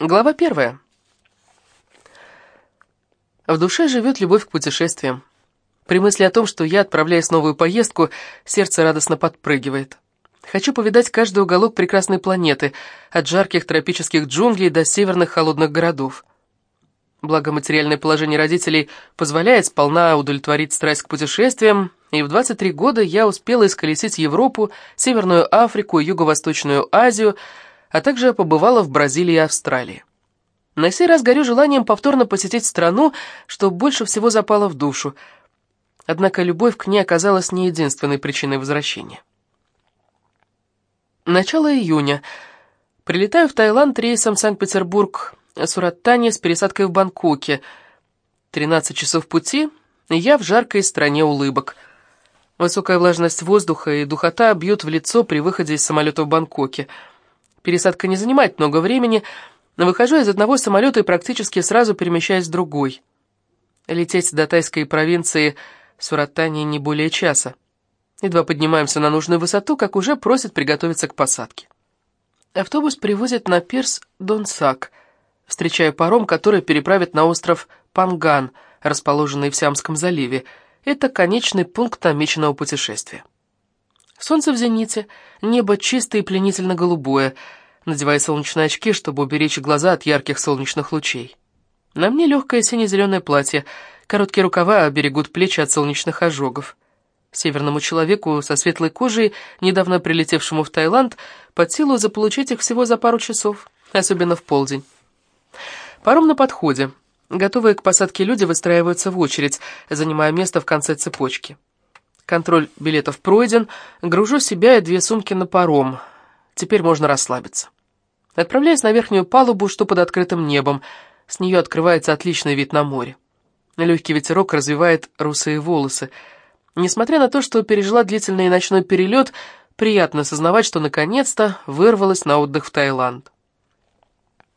Глава первая. В душе живет любовь к путешествиям. При мысли о том, что я отправляюсь в новую поездку, сердце радостно подпрыгивает. Хочу повидать каждый уголок прекрасной планеты, от жарких тропических джунглей до северных холодных городов. Благо, материальное положение родителей позволяет сполна удовлетворить страсть к путешествиям, и в 23 года я успела исколесить Европу, Северную Африку Юго-Восточную Азию, а также побывала в Бразилии и Австралии. На сей раз горю желанием повторно посетить страну, что больше всего запало в душу. Однако любовь к ней оказалась не единственной причиной возвращения. Начало июня. Прилетаю в Таиланд рейсом Санкт-Петербург Сураттане с пересадкой в Бангкоке. 13 часов пути, и я в жаркой стране улыбок. Высокая влажность воздуха и духота бьют в лицо при выходе из самолета в Бангкоке. Пересадка не занимает много времени, но выхожу из одного самолета и практически сразу перемещаюсь в другой. Лететь до тайской провинции Сураттане не более часа. Едва поднимаемся на нужную высоту, как уже просят приготовиться к посадке. Автобус привозит на пирс Донсак – встречая паром, который переправит на остров Панган, расположенный в Сиамском заливе. Это конечный пункт намеченного путешествия. Солнце в зените, небо чистое и пленительно-голубое, надевая солнечные очки, чтобы уберечь глаза от ярких солнечных лучей. На мне легкое сине-зеленое платье, короткие рукава берегут плечи от солнечных ожогов. Северному человеку со светлой кожей, недавно прилетевшему в Таиланд, под силу заполучить их всего за пару часов, особенно в полдень. Паром на подходе. Готовые к посадке люди выстраиваются в очередь, занимая место в конце цепочки. Контроль билетов пройден, гружу себя и две сумки на паром. Теперь можно расслабиться. Отправляюсь на верхнюю палубу, что под открытым небом. С нее открывается отличный вид на море. Легкий ветерок развивает русые волосы. Несмотря на то, что пережила длительный ночной перелет, приятно осознавать, что наконец-то вырвалась на отдых в Таиланд.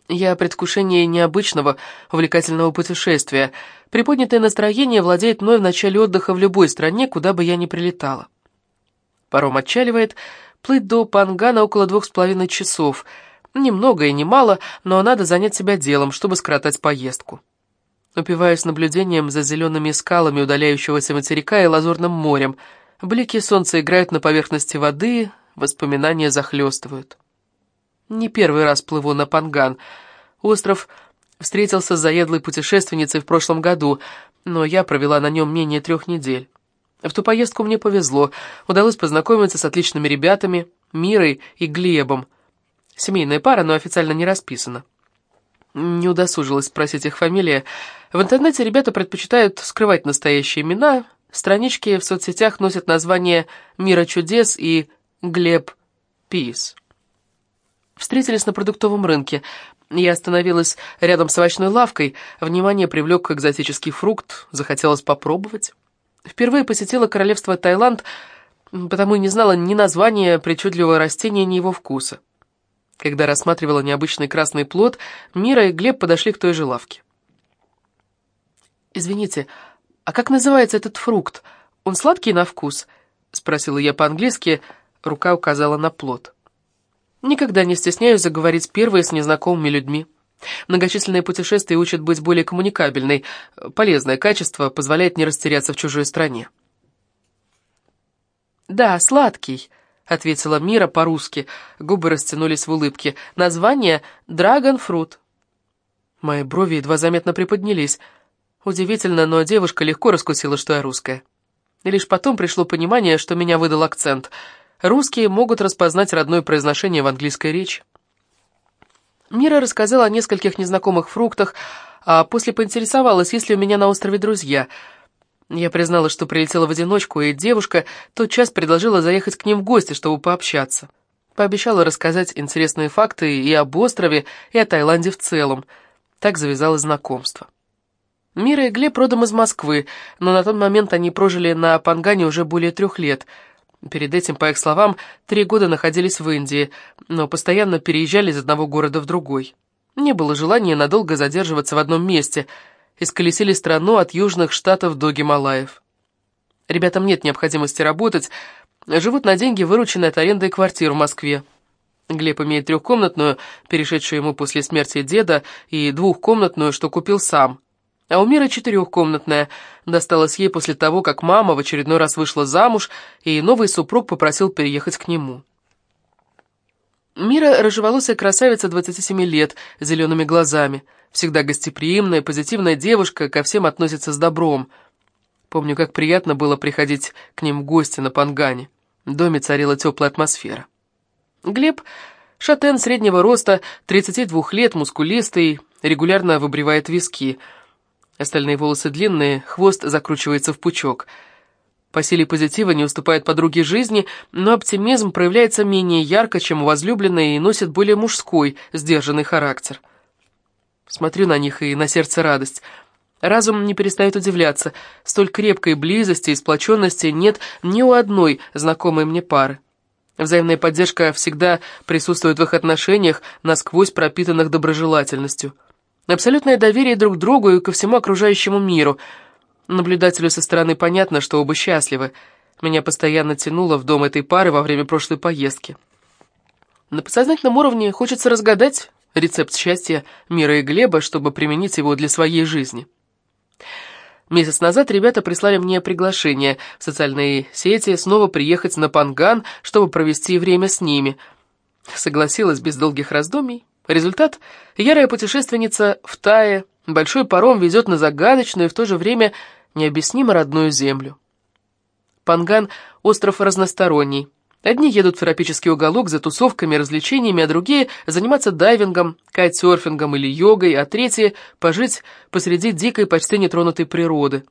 Я предвкушение необычного, увлекательного путешествия. Приподнятое настроение владеет мной в начале отдыха в любой стране, куда бы я ни прилетала. Паром отчаливает, плыть до Пангана около двух с половиной часов. Немного и немало, но надо занять себя делом, чтобы скоротать поездку. Упиваюсь наблюдением за зелеными скалами удаляющегося материка и лазурным морем. Блики солнца играют на поверхности воды, воспоминания захлестывают. Не первый раз плыву на Панган. Остров встретился с заедлой путешественницей в прошлом году, но я провела на нем менее трех недель. В ту поездку мне повезло. Удалось познакомиться с отличными ребятами, Мирой и Глебом. Семейная пара, но официально не расписана. Не удосужилась спросить их фамилии. В интернете ребята предпочитают скрывать настоящие имена. Странички в соцсетях носят название «Мира чудес» и «Глеб Пис». Встретились на продуктовом рынке. Я остановилась рядом с овощной лавкой. Внимание привлек экзотический фрукт. Захотелось попробовать. Впервые посетила королевство Таиланд, потому и не знала ни названия причудливого растения, ни его вкуса. Когда рассматривала необычный красный плод, Мира и Глеб подошли к той же лавке. «Извините, а как называется этот фрукт? Он сладкий на вкус?» — спросила я по-английски, рука указала на плод. Никогда не стесняюсь заговорить первой с незнакомыми людьми. Многочисленные путешествия учат быть более коммуникабельной. Полезное качество позволяет не растеряться в чужой стране. «Да, сладкий», — ответила Мира по-русски. Губы растянулись в улыбке. «Название — драгонфрут». Мои брови едва заметно приподнялись. Удивительно, но девушка легко раскусила, что я русская. И лишь потом пришло понимание, что меня выдал акцент — русские могут распознать родное произношение в английской речи. Мира рассказала о нескольких незнакомых фруктах, а после поинтересовалась, есть ли у меня на острове друзья. Я признала, что прилетела в одиночку, и девушка тотчас предложила заехать к ним в гости, чтобы пообщаться. Пообещала рассказать интересные факты и об острове, и о Таиланде в целом. Так завязалось знакомство. Мира и Глеб родом из Москвы, но на тот момент они прожили на Пангане уже более трех лет — Перед этим, по их словам, три года находились в Индии, но постоянно переезжали из одного города в другой. Не было желания надолго задерживаться в одном месте, исколесили страну от южных штатов до Гималаев. Ребятам нет необходимости работать, живут на деньги, вырученные от аренды квартир в Москве. Глеб имеет трехкомнатную, перешедшую ему после смерти деда, и двухкомнатную, что купил сам. А у Миры четырехкомнатная, досталась ей после того, как мама в очередной раз вышла замуж, и новый супруг попросил переехать к нему. Мира – рыжеволосая красавица 27 лет, с зелеными глазами. Всегда гостеприимная, позитивная девушка, ко всем относится с добром. Помню, как приятно было приходить к ним в гости на Пангане. В доме царила теплая атмосфера. Глеб – шатен среднего роста, 32 лет, мускулистый, регулярно выбривает виски. Остальные волосы длинные, хвост закручивается в пучок. По силе позитива не уступает подруге жизни, но оптимизм проявляется менее ярко, чем у возлюбленной, и носит более мужской, сдержанный характер. Смотрю на них, и на сердце радость. Разум не перестает удивляться. Столь крепкой близости и сплоченности нет ни у одной знакомой мне пары. Взаимная поддержка всегда присутствует в их отношениях, насквозь пропитанных доброжелательностью. Абсолютное доверие друг к другу и ко всему окружающему миру. Наблюдателю со стороны понятно, что оба счастливы. Меня постоянно тянуло в дом этой пары во время прошлой поездки. На подсознательном уровне хочется разгадать рецепт счастья Мира и Глеба, чтобы применить его для своей жизни. Месяц назад ребята прислали мне приглашение в социальные сети снова приехать на Панган, чтобы провести время с ними. Согласилась без долгих раздумий. Результат — ярая путешественница в Тае, большой паром везет на загадочную и в то же время необъяснимо родную землю. Панган — остров разносторонний. Одни едут в тропический уголок за тусовками и развлечениями, а другие — заниматься дайвингом, кайтсерфингом или йогой, а третьи — пожить посреди дикой, почти нетронутой природы.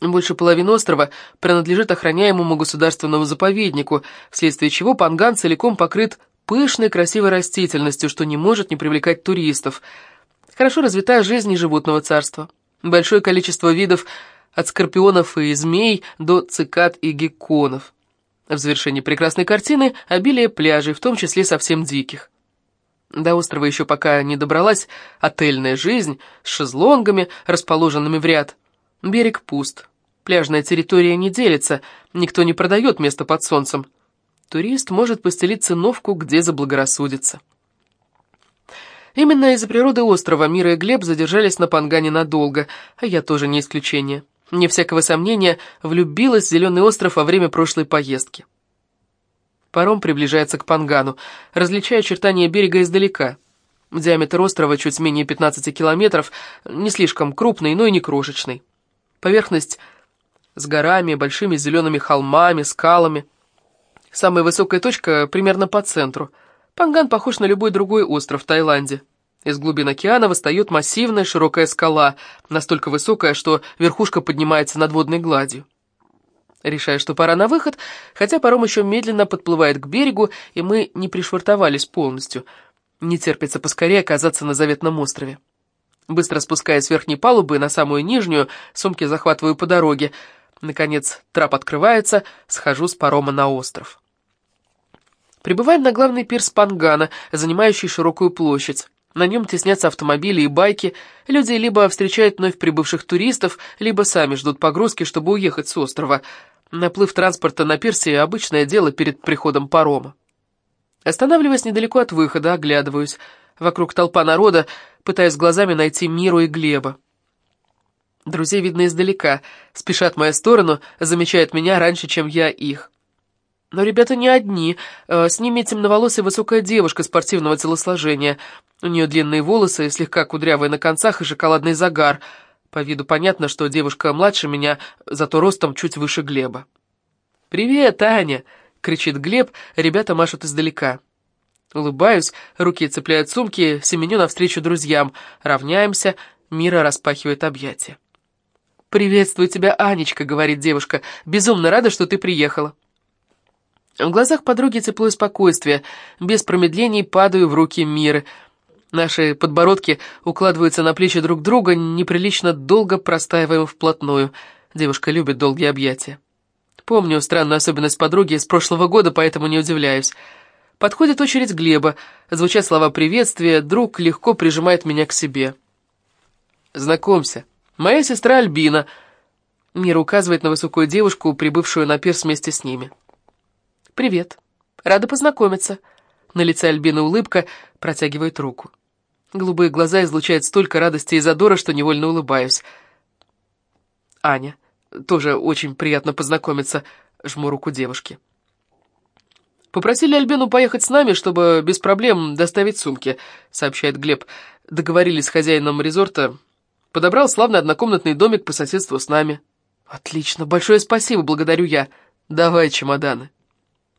Больше половины острова принадлежит охраняемому государственному заповеднику, вследствие чего Панган целиком покрыт пышной красивой растительностью, что не может не привлекать туристов. Хорошо развитая жизнь и животного царства. Большое количество видов от скорпионов и змей до цикад и гекконов. В завершении прекрасной картины обилие пляжей, в том числе совсем диких. До острова еще пока не добралась отельная жизнь с шезлонгами, расположенными в ряд. Берег пуст. Пляжная территория не делится, никто не продает место под солнцем. Турист может постелить циновку, где заблагорассудится. Именно из-за природы острова Мира и Глеб задержались на Пангане надолго, а я тоже не исключение. Не всякого сомнения, влюбилась в Зеленый остров во время прошлой поездки. Паром приближается к Пангану, различая очертания берега издалека. Диаметр острова чуть менее 15 километров, не слишком крупный, но и не крошечный. Поверхность с горами, большими зелеными холмами, скалами. Самая высокая точка примерно по центру. Панган похож на любой другой остров в Таиланде. Из глубин океана восстает массивная широкая скала, настолько высокая, что верхушка поднимается над водной гладью. Решая, что пора на выход, хотя паром еще медленно подплывает к берегу, и мы не пришвартовались полностью. Не терпится поскорее оказаться на заветном острове. Быстро спускаясь с верхней палубы на самую нижнюю, сумки захватываю по дороге. Наконец, трап открывается, схожу с парома на остров. Прибываем на главный пирс Пангана, занимающий широкую площадь. На нем теснятся автомобили и байки, люди либо встречают вновь прибывших туристов, либо сами ждут погрузки, чтобы уехать с острова. Наплыв транспорта на пирсе – обычное дело перед приходом парома. Останавливаясь недалеко от выхода, оглядываюсь. Вокруг толпа народа, пытаясь глазами найти Миру и Глеба. Друзей видно издалека, спешат в мою сторону, замечают меня раньше, чем я их. Но ребята не одни. Э, с ними темноволосая высокая девушка спортивного телосложения. У нее длинные волосы, слегка кудрявые на концах и шоколадный загар. По виду понятно, что девушка младше меня, зато ростом чуть выше Глеба. «Привет, Аня!» — кричит Глеб, ребята машут издалека. Улыбаюсь, руки цепляют сумки, семеню навстречу друзьям. Равняемся, Мира распахивает объятия. «Приветствую тебя, Анечка», — говорит девушка. «Безумно рада, что ты приехала». В глазах подруги тепло и спокойствие. Без промедлений падаю в руки Миры. Наши подбородки укладываются на плечи друг друга, неприлично долго простаиваем вплотную. Девушка любит долгие объятия. Помню странную особенность подруги из прошлого года, поэтому не удивляюсь. Подходит очередь Глеба. Звучат слова приветствия, друг легко прижимает меня к себе. «Знакомься, моя сестра Альбина». Мира указывает на высокую девушку, прибывшую на пирс вместе с ними. «Привет. Рада познакомиться». На лице Альбины улыбка, протягивает руку. Голубые глаза излучают столько радости и задора, что невольно улыбаюсь. Аня. Тоже очень приятно познакомиться. Жму руку девушки. «Попросили Альбину поехать с нами, чтобы без проблем доставить сумки», — сообщает Глеб. «Договорились с хозяином резорта. Подобрал славный однокомнатный домик по соседству с нами». «Отлично, большое спасибо, благодарю я. Давай чемоданы».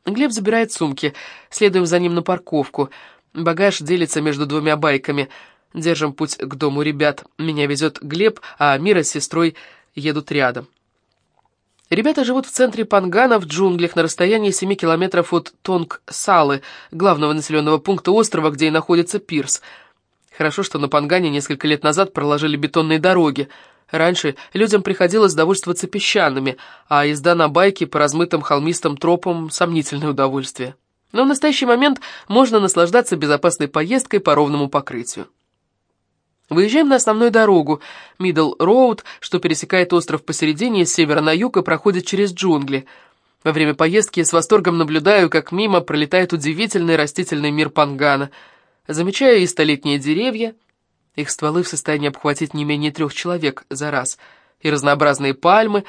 Глеб забирает сумки, следуем за ним на парковку. Багаж делится между двумя байками. Держим путь к дому ребят. Меня везет Глеб, а Мира с сестрой едут рядом. Ребята живут в центре Пангана, в джунглях, на расстоянии 7 километров от Тонг-Салы, главного населенного пункта острова, где и находится пирс. Хорошо, что на Пангане несколько лет назад проложили бетонные дороги. Раньше людям приходилось довольствоваться песчаными, а езда на байке по размытым холмистым тропам – сомнительное удовольствие. Но в настоящий момент можно наслаждаться безопасной поездкой по ровному покрытию. Выезжаем на основную дорогу, Мидл Роуд, что пересекает остров посередине с севера на юг и проходит через джунгли. Во время поездки с восторгом наблюдаю, как мимо пролетает удивительный растительный мир Пангана. Замечаю и столетние деревья, их стволы в состоянии обхватить не менее трех человек за раз, и разнообразные пальмы,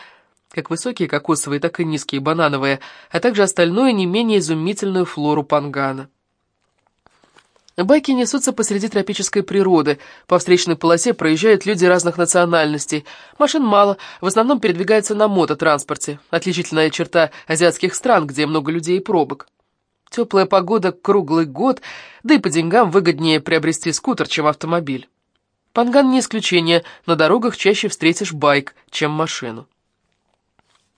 как высокие кокосовые, так и низкие банановые, а также остальную не менее изумительную флору Пангана. Байки несутся посреди тропической природы. По встречной полосе проезжают люди разных национальностей. Машин мало, в основном передвигаются на мототранспорте. Отличительная черта азиатских стран, где много людей и пробок. Теплая погода круглый год, да и по деньгам выгоднее приобрести скутер, чем автомобиль. Панган не исключение, на дорогах чаще встретишь байк, чем машину.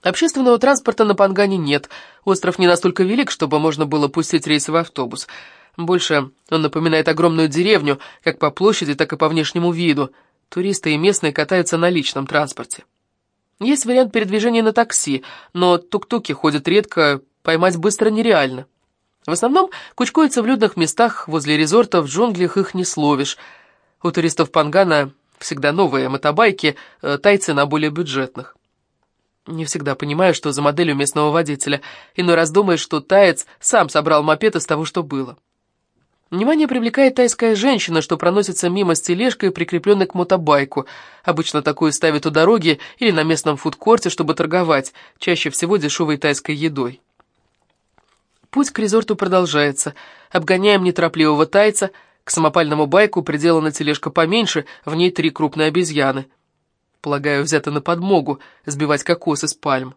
Общественного транспорта на Пангане нет, остров не настолько велик, чтобы можно было пустить рейсовый автобус – больше он напоминает огромную деревню, как по площади, так и по внешнему виду. Туристы и местные катаются на личном транспорте. Есть вариант передвижения на такси, но тук-туки ходят редко, поймать быстро нереально. В основном кучкуются в людных местах, возле резорта, в джунглях их не словишь. У туристов Пангана всегда новые мотобайки, э, тайцы на более бюджетных. Не всегда понимаю, что за модель у местного водителя. Иной раз думаешь, что таец сам собрал мопед из того, что было. Внимание привлекает тайская женщина, что проносится мимо с тележкой, прикрепленной к мотобайку. Обычно такую ставят у дороги или на местном фудкорте, чтобы торговать, чаще всего дешевой тайской едой. Путь к резорту продолжается. Обгоняем неторопливого тайца. К самопальному байку приделана тележка поменьше, в ней три крупные обезьяны. Полагаю, взято на подмогу, сбивать кокосы с пальм.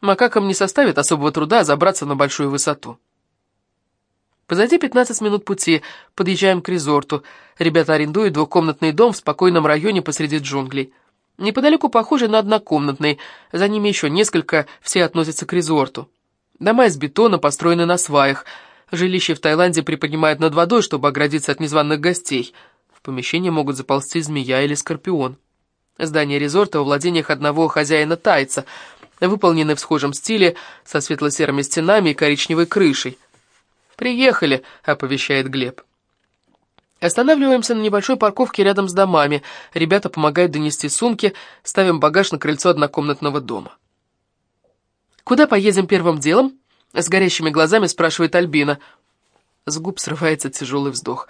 Макакам не составит особого труда забраться на большую высоту. Позади 15 минут пути, подъезжаем к резорту. Ребята арендуют двухкомнатный дом в спокойном районе посреди джунглей. Неподалеку похожий на однокомнатный, за ними еще несколько, все относятся к резорту. Дома из бетона построены на сваях. Жилище в Таиланде приподнимают над водой, чтобы оградиться от незваных гостей. В помещение могут заползти змея или скорпион. Здание резорта во владениях одного хозяина-тайца, выполнены в схожем стиле, со светло-серыми стенами и коричневой крышей. «Приехали», — оповещает Глеб. Останавливаемся на небольшой парковке рядом с домами. Ребята помогают донести сумки, ставим багаж на крыльцо однокомнатного дома. «Куда поедем первым делом?» — с горящими глазами спрашивает Альбина. С губ срывается тяжелый вздох.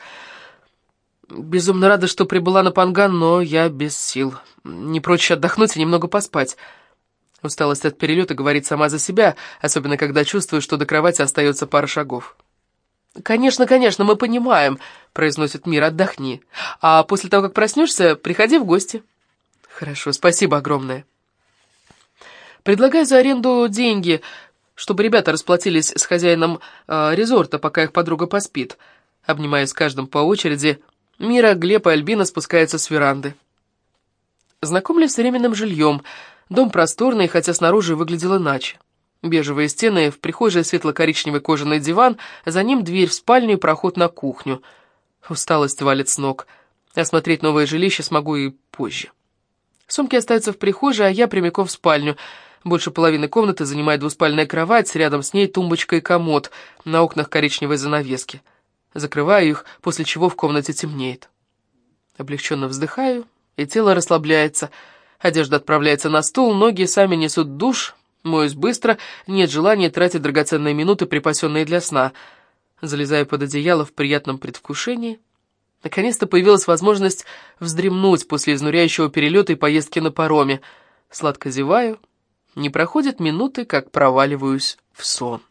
«Безумно рада, что прибыла на Панган, но я без сил. Не прочь отдохнуть и немного поспать». Усталость от перелета говорит сама за себя, особенно когда чувствую, что до кровати остается пара шагов. «Конечно, конечно, мы понимаем», — произносит Мир, — «отдохни. А после того, как проснешься, приходи в гости». «Хорошо, спасибо огромное». «Предлагаю за аренду деньги, чтобы ребята расплатились с хозяином э, резорта, пока их подруга поспит». Обнимаясь каждым по очереди, Мира, Глеб и Альбина спускаются с веранды. Знакомлюсь с временным жильем. Дом просторный, хотя снаружи выглядел иначе. Бежевые стены, в прихожей светло-коричневый кожаный диван, за ним дверь в спальню и проход на кухню. Усталость валит с ног. Осмотреть новое жилище смогу и позже. Сумки остаются в прихожей, а я прямиком в спальню. Больше половины комнаты занимает двуспальная кровать, рядом с ней тумбочка и комод, на окнах коричневой занавески. Закрываю их, после чего в комнате темнеет. Облегченно вздыхаю, и тело расслабляется. Одежда отправляется на стул, ноги сами несут душ, Моюсь быстро, нет желания тратить драгоценные минуты, припасенные для сна. Залезаю под одеяло в приятном предвкушении. Наконец-то появилась возможность вздремнуть после изнуряющего перелета и поездки на пароме. Сладко зеваю. Не проходит минуты, как проваливаюсь в сон.